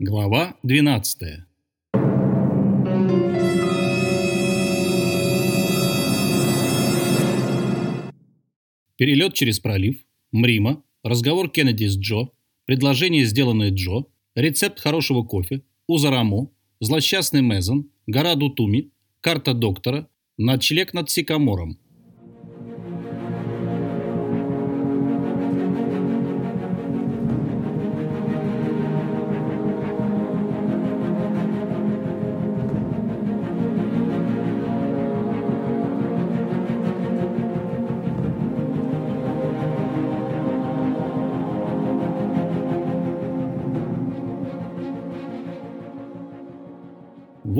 Глава 12 Перелет через пролив, Мрима, разговор Кеннеди с Джо, предложение, сделанное Джо, рецепт хорошего кофе, Узараму, злосчастный Мезон, гора Дутуми, карта доктора, ночлег над Сикамором –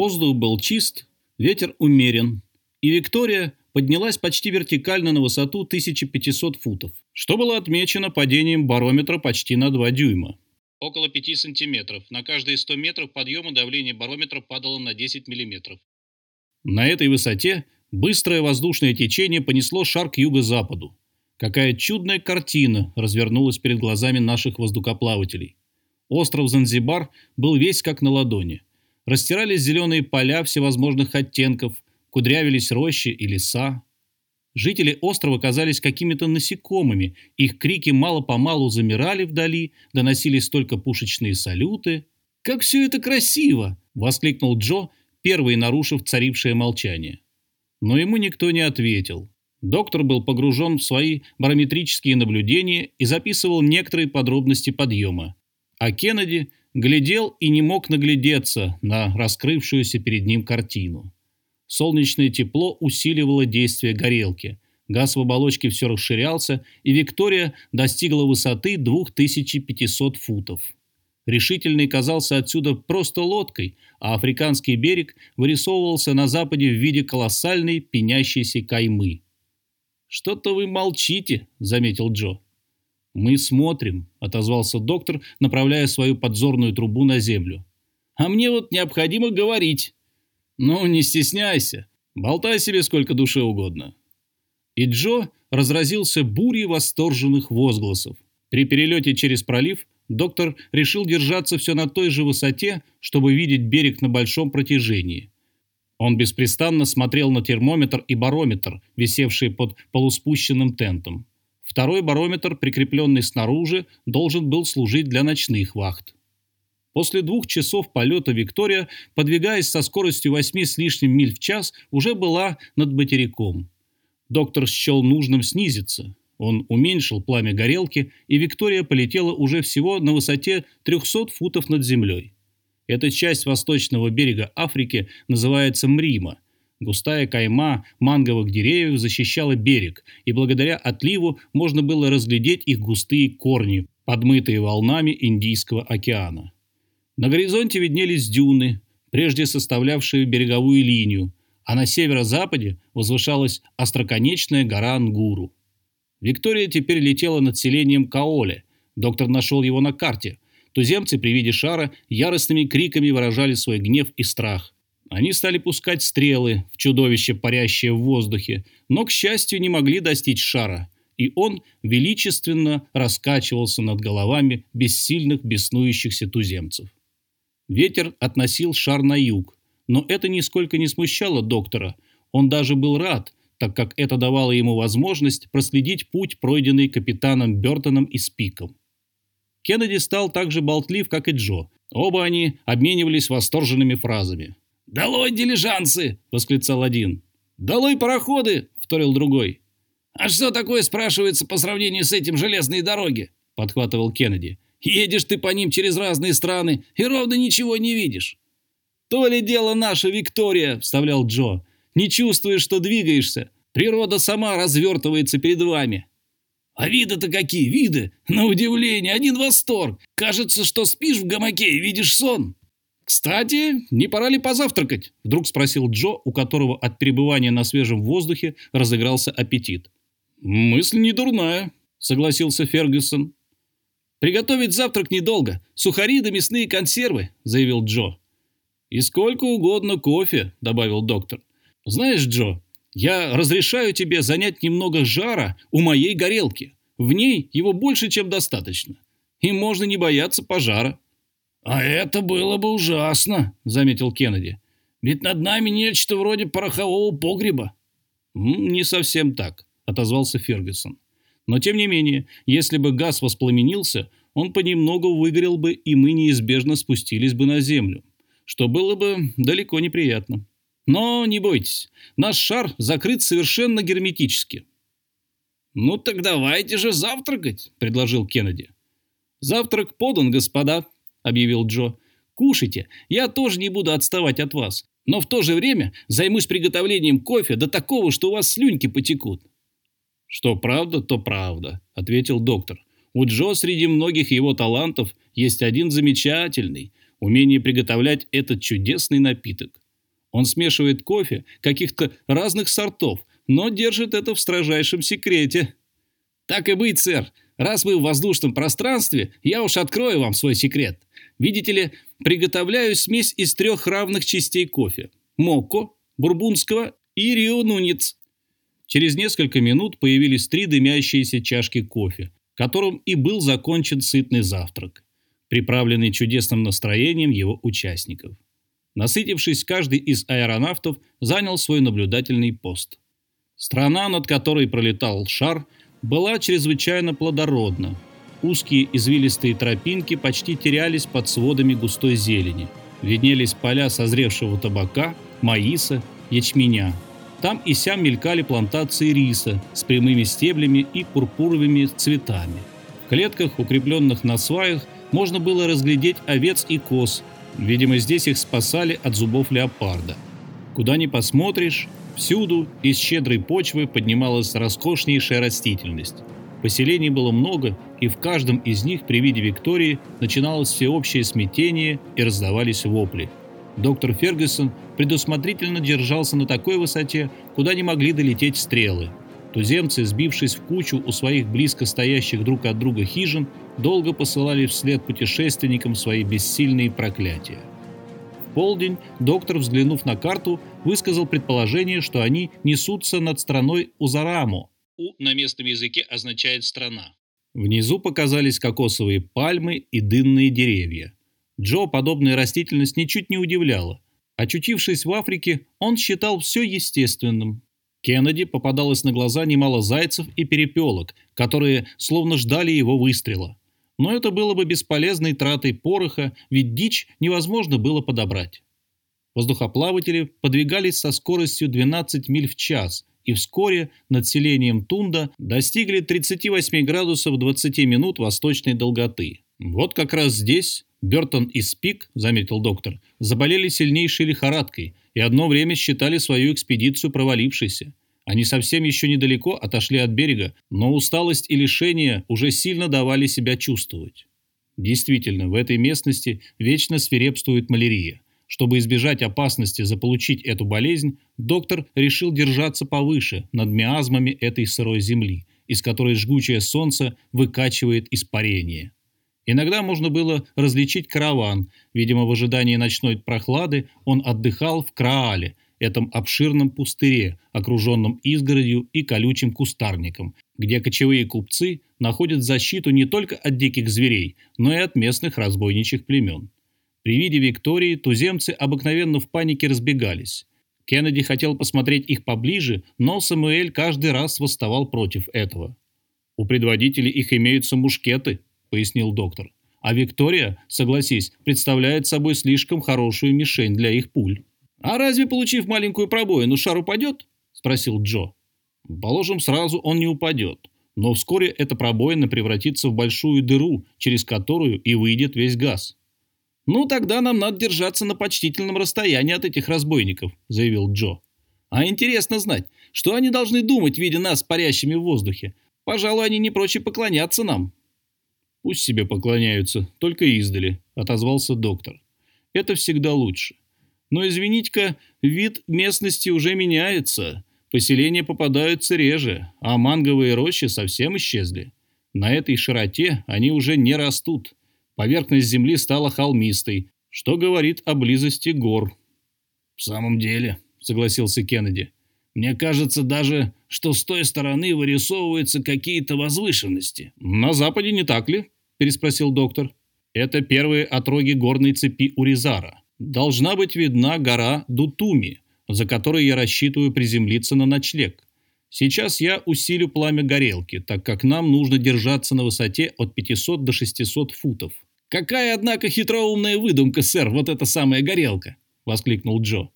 Воздух был чист, ветер умерен, и Виктория поднялась почти вертикально на высоту 1500 футов, что было отмечено падением барометра почти на 2 дюйма. Около 5 сантиметров. На каждые 100 метров подъема давление барометра падало на 10 миллиметров. На этой высоте быстрое воздушное течение понесло шар к юго-западу. Какая чудная картина развернулась перед глазами наших воздухоплавателей. Остров Занзибар был весь как на ладони. Растирались зеленые поля всевозможных оттенков, кудрявились рощи и леса. Жители острова казались какими-то насекомыми, их крики мало-помалу замирали вдали, доносились только пушечные салюты. «Как все это красиво!» — воскликнул Джо, первый нарушив царившее молчание. Но ему никто не ответил. Доктор был погружен в свои барометрические наблюдения и записывал некоторые подробности подъема. А Кеннеди глядел и не мог наглядеться на раскрывшуюся перед ним картину. Солнечное тепло усиливало действие горелки. Газ в оболочке все расширялся, и Виктория достигла высоты 2500 футов. Решительный казался отсюда просто лодкой, а африканский берег вырисовывался на западе в виде колоссальной пенящейся каймы. «Что-то вы молчите», — заметил Джо. «Мы смотрим», — отозвался доктор, направляя свою подзорную трубу на землю. «А мне вот необходимо говорить». «Ну, не стесняйся. Болтай себе сколько душе угодно». И Джо разразился бурей восторженных возгласов. При перелете через пролив доктор решил держаться все на той же высоте, чтобы видеть берег на большом протяжении. Он беспрестанно смотрел на термометр и барометр, висевшие под полуспущенным тентом. Второй барометр, прикрепленный снаружи, должен был служить для ночных вахт. После двух часов полета Виктория, подвигаясь со скоростью 8 с лишним миль в час, уже была над материком. Доктор счел нужным снизиться. Он уменьшил пламя горелки, и Виктория полетела уже всего на высоте 300 футов над землей. Эта часть восточного берега Африки называется Мрима – Густая кайма манговых деревьев защищала берег, и благодаря отливу можно было разглядеть их густые корни, подмытые волнами Индийского океана. На горизонте виднелись дюны, прежде составлявшие береговую линию, а на северо-западе возвышалась остроконечная гора Ангуру. Виктория теперь летела над селением Каоле. Доктор нашел его на карте. Туземцы при виде шара яростными криками выражали свой гнев и страх. Они стали пускать стрелы в чудовище, парящее в воздухе, но, к счастью, не могли достичь шара, и он величественно раскачивался над головами бессильных беснующихся туземцев. Ветер относил шар на юг, но это нисколько не смущало доктора. Он даже был рад, так как это давало ему возможность проследить путь, пройденный капитаном Бертоном и Спиком. Кеннеди стал так же болтлив, как и Джо. Оба они обменивались восторженными фразами. «Долой дилижансы!» — восклицал один. «Долой пароходы!» — вторил другой. «А что такое, спрашивается, по сравнению с этим железные дороги?» — подхватывал Кеннеди. «Едешь ты по ним через разные страны и ровно ничего не видишь». «То ли дело наша Виктория!» — вставлял Джо. «Не чувствуешь, что двигаешься. Природа сама развертывается перед вами». «А виды-то какие, виды! На удивление, один восторг! Кажется, что спишь в гамаке и видишь сон!» «Кстати, не пора ли позавтракать?» – вдруг спросил Джо, у которого от пребывания на свежем воздухе разыгрался аппетит. «Мысль не дурная», – согласился Фергюсон. «Приготовить завтрак недолго. Сухари да мясные консервы», – заявил Джо. «И сколько угодно кофе», – добавил доктор. «Знаешь, Джо, я разрешаю тебе занять немного жара у моей горелки. В ней его больше, чем достаточно. И можно не бояться пожара». «А это было бы ужасно», — заметил Кеннеди. «Ведь над нами нечто вроде порохового погреба». «Не совсем так», — отозвался Фергюсон. «Но тем не менее, если бы газ воспламенился, он понемногу выгорел бы, и мы неизбежно спустились бы на Землю, что было бы далеко неприятно. Но не бойтесь, наш шар закрыт совершенно герметически». «Ну так давайте же завтракать», — предложил Кеннеди. «Завтрак подан, господа», — объявил Джо. «Кушайте, я тоже не буду отставать от вас, но в то же время займусь приготовлением кофе до такого, что у вас слюнки потекут». «Что правда, то правда», — ответил доктор. «У Джо среди многих его талантов есть один замечательный — умение приготовлять этот чудесный напиток. Он смешивает кофе каких-то разных сортов, но держит это в строжайшем секрете». «Так и быть, сэр. Раз вы в воздушном пространстве, я уж открою вам свой секрет. Видите ли, приготовляю смесь из трех равных частей кофе. Мокко, бурбунского и Рио Нунец. Через несколько минут появились три дымящиеся чашки кофе, которым и был закончен сытный завтрак, приправленный чудесным настроением его участников. Насытившись, каждый из аэронавтов занял свой наблюдательный пост. Страна, над которой пролетал шар, была чрезвычайно плодородна, Узкие извилистые тропинки почти терялись под сводами густой зелени. Виднелись поля созревшего табака, маиса, ячменя. Там и сям мелькали плантации риса с прямыми стеблями и пурпуровыми цветами. В клетках, укрепленных на сваях, можно было разглядеть овец и коз. Видимо, здесь их спасали от зубов леопарда. Куда ни посмотришь, всюду из щедрой почвы поднималась роскошнейшая растительность. Поселений было много, и в каждом из них при виде Виктории начиналось всеобщее смятение и раздавались вопли. Доктор Фергюсон предусмотрительно держался на такой высоте, куда не могли долететь стрелы. Туземцы, сбившись в кучу у своих близко стоящих друг от друга хижин, долго посылали вслед путешественникам свои бессильные проклятия. В полдень доктор, взглянув на карту, высказал предположение, что они несутся над страной Узараму, «У» на местном языке означает «страна». Внизу показались кокосовые пальмы и дынные деревья. Джо подобная растительность ничуть не удивляла. Очутившись в Африке, он считал все естественным. Кеннеди попадалось на глаза немало зайцев и перепелок, которые словно ждали его выстрела. Но это было бы бесполезной тратой пороха, ведь дичь невозможно было подобрать. Воздухоплаватели подвигались со скоростью 12 миль в час, и вскоре над селением Тунда достигли 38 градусов 20 минут восточной долготы. Вот как раз здесь Бертон и Спик, заметил доктор, заболели сильнейшей лихорадкой и одно время считали свою экспедицию провалившейся. Они совсем еще недалеко отошли от берега, но усталость и лишение уже сильно давали себя чувствовать. Действительно, в этой местности вечно свирепствует малярия. Чтобы избежать опасности заполучить эту болезнь, доктор решил держаться повыше над миазмами этой сырой земли, из которой жгучее солнце выкачивает испарение. Иногда можно было различить караван. Видимо, в ожидании ночной прохлады он отдыхал в Краале, этом обширном пустыре, окруженном изгородью и колючим кустарником, где кочевые купцы находят защиту не только от диких зверей, но и от местных разбойничьих племен. При виде Виктории туземцы обыкновенно в панике разбегались. Кеннеди хотел посмотреть их поближе, но Самуэль каждый раз восставал против этого. «У предводителей их имеются мушкеты», — пояснил доктор. «А Виктория, согласись, представляет собой слишком хорошую мишень для их пуль». «А разве, получив маленькую пробоину, шар упадет?» — спросил Джо. «Положим, сразу он не упадет, но вскоре эта пробоина превратится в большую дыру, через которую и выйдет весь газ». «Ну, тогда нам надо держаться на почтительном расстоянии от этих разбойников», — заявил Джо. «А интересно знать, что они должны думать, видя нас парящими в воздухе. Пожалуй, они не прочь поклоняться нам». «Пусть себе поклоняются, только издали», — отозвался доктор. «Это всегда лучше. Но, извините-ка, вид местности уже меняется. Поселения попадаются реже, а манговые рощи совсем исчезли. На этой широте они уже не растут». Поверхность земли стала холмистой, что говорит о близости гор. «В самом деле», — согласился Кеннеди, — «мне кажется даже, что с той стороны вырисовываются какие-то возвышенности». «На западе не так ли?» — переспросил доктор. Это первые отроги горной цепи Уризара. Должна быть видна гора Дутуми, за которой я рассчитываю приземлиться на ночлег. Сейчас я усилю пламя горелки, так как нам нужно держаться на высоте от 500 до 600 футов. «Какая, однако, хитроумная выдумка, сэр, вот эта самая горелка!» — воскликнул Джо.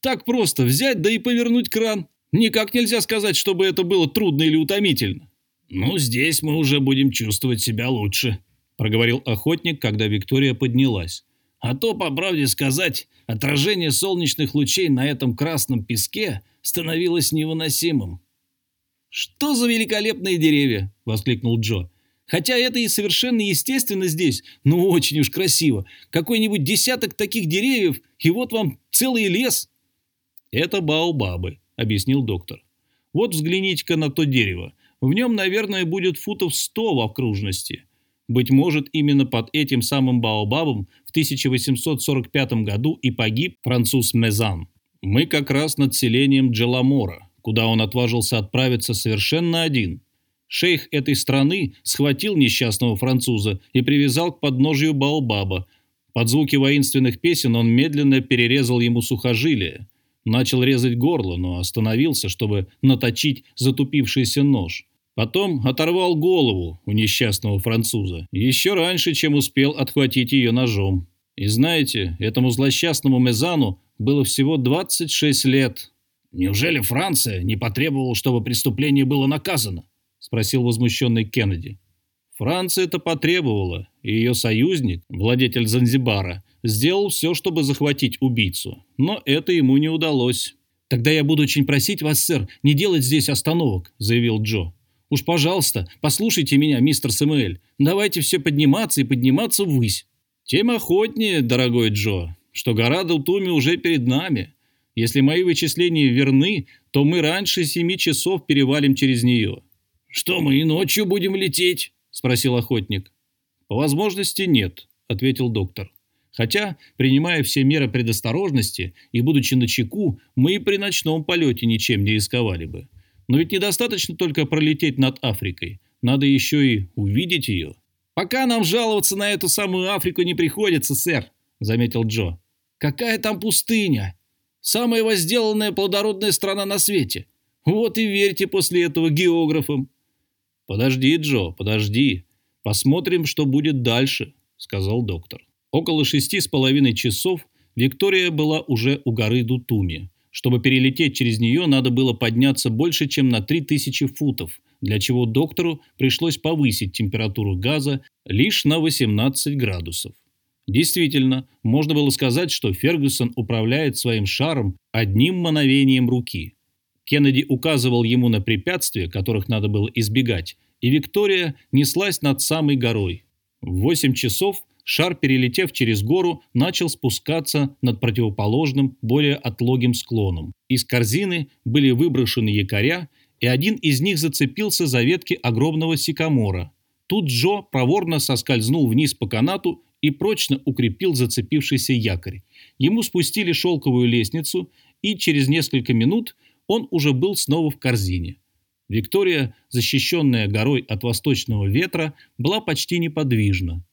«Так просто взять да и повернуть кран. Никак нельзя сказать, чтобы это было трудно или утомительно». «Ну, здесь мы уже будем чувствовать себя лучше», — проговорил охотник, когда Виктория поднялась. «А то, по правде сказать, отражение солнечных лучей на этом красном песке становилось невыносимым». «Что за великолепные деревья!» — воскликнул Джо. «Хотя это и совершенно естественно здесь, но очень уж красиво. Какой-нибудь десяток таких деревьев, и вот вам целый лес». «Это баобабы», — объяснил доктор. «Вот взгляните-ка на то дерево. В нем, наверное, будет футов сто в окружности. Быть может, именно под этим самым Баобабом в 1845 году и погиб француз Мезан. Мы как раз над селением Джеламора, куда он отважился отправиться совершенно один. Шейх этой страны схватил несчастного француза и привязал к подножию Баобаба. Под звуки воинственных песен он медленно перерезал ему сухожилие. Начал резать горло, но остановился, чтобы наточить затупившийся нож. Потом оторвал голову у несчастного француза, еще раньше, чем успел отхватить ее ножом. И знаете, этому злосчастному Мезану было всего 26 лет. «Неужели Франция не потребовала, чтобы преступление было наказано?» – спросил возмущенный Кеннеди. Франция это потребовала, и ее союзник, владетель Занзибара, сделал все, чтобы захватить убийцу, но это ему не удалось. «Тогда я буду очень просить вас, сэр, не делать здесь остановок», – заявил Джо. Уж, пожалуйста, послушайте меня, мистер Самуэль. Давайте все подниматься и подниматься ввысь. Тем охотнее, дорогой Джо, что гора Далтуми уже перед нами. Если мои вычисления верны, то мы раньше семи часов перевалим через нее. Что мы и ночью будем лететь? Спросил охотник. По возможности нет, ответил доктор. Хотя, принимая все меры предосторожности и будучи на чеку, мы и при ночном полете ничем не рисковали бы. Но ведь недостаточно только пролететь над Африкой. Надо еще и увидеть ее. «Пока нам жаловаться на эту самую Африку не приходится, сэр», — заметил Джо. «Какая там пустыня? Самая возделанная плодородная страна на свете. Вот и верьте после этого географам». «Подожди, Джо, подожди. Посмотрим, что будет дальше», — сказал доктор. Около шести с половиной часов Виктория была уже у горы Дутуми, чтобы перелететь через нее, надо было подняться больше, чем на 3000 футов, для чего доктору пришлось повысить температуру газа лишь на 18 градусов. Действительно, можно было сказать, что Фергюсон управляет своим шаром одним мановением руки. Кеннеди указывал ему на препятствия, которых надо было избегать, и Виктория неслась над самой горой. В 8 часов шар, перелетев через гору, начал спускаться над противоположным, более отлогим склоном. Из корзины были выброшены якоря, и один из них зацепился за ветки огромного сикамора. Тут Джо проворно соскользнул вниз по канату и прочно укрепил зацепившийся якорь. Ему спустили шелковую лестницу, и через несколько минут он уже был снова в корзине. Виктория, защищенная горой от восточного ветра, была почти неподвижна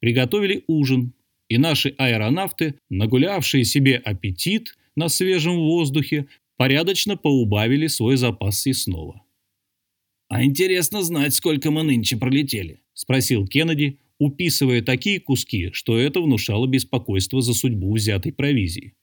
приготовили ужин, и наши аэронавты, нагулявшие себе аппетит на свежем воздухе, порядочно поубавили свой запас съестного. «А интересно знать, сколько мы нынче пролетели», — спросил Кеннеди, уписывая такие куски, что это внушало беспокойство за судьбу взятой провизии.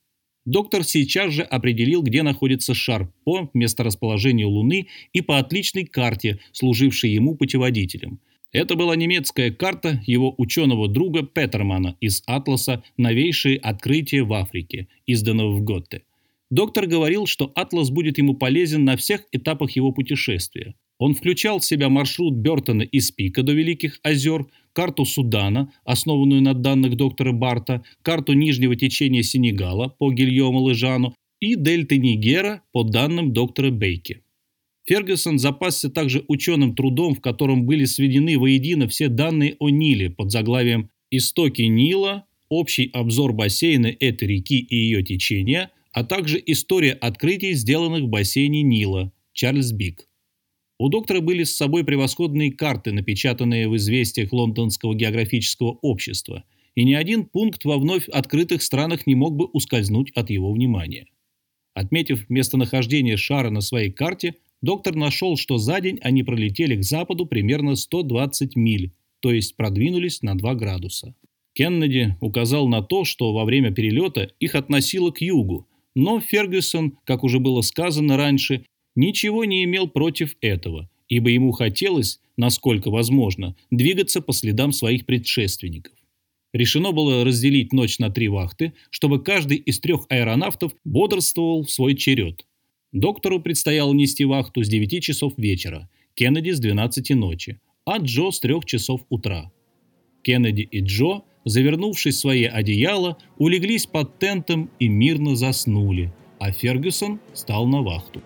Доктор сейчас же определил, где находится шар по месторасположению Луны и по отличной карте, служившей ему путеводителем — это была немецкая карта его ученого друга Петермана из атласа «Новейшие открытия в Африке», изданного в Готте. Доктор говорил, что атлас будет ему полезен на всех этапах его путешествия. Он включал в себя маршрут Бертона из Пика до Великих озер, карту Судана, основанную на данных доктора Барта, карту нижнего течения Сенегала по Гильому Лежану и дельты Нигера по данным доктора Бейки. Фергюсон запасся также ученым трудом, в котором были сведены воедино все данные о Ниле под заглавием «Истоки Нила», общий обзор бассейна этой реки и ее течения, а также история открытий, сделанных в бассейне Нила, Чарльз Бик. У доктора были с собой превосходные карты, напечатанные в известиях Лондонского географического общества, и ни один пункт во вновь открытых странах не мог бы ускользнуть от его внимания. Отметив местонахождение шара на своей карте, доктор нашел, что за день они пролетели к западу примерно 120 миль, то есть продвинулись на 2 градуса. Кеннеди указал на то, что во время перелета их относило к югу, но Фергюсон, как уже было сказано раньше, ничего не имел против этого, ибо ему хотелось, насколько возможно, двигаться по следам своих предшественников. Решено было разделить ночь на три вахты, чтобы каждый из трех аэронавтов бодрствовал в свой черед. Доктору предстояло нести вахту с 9 часов вечера, Кеннеди с 12 ночи, а Джо с 3 часов утра. Кеннеди и Джо, завернувшись в свои одеяла, улеглись под тентом и мирно заснули, а Фергюсон стал на вахту.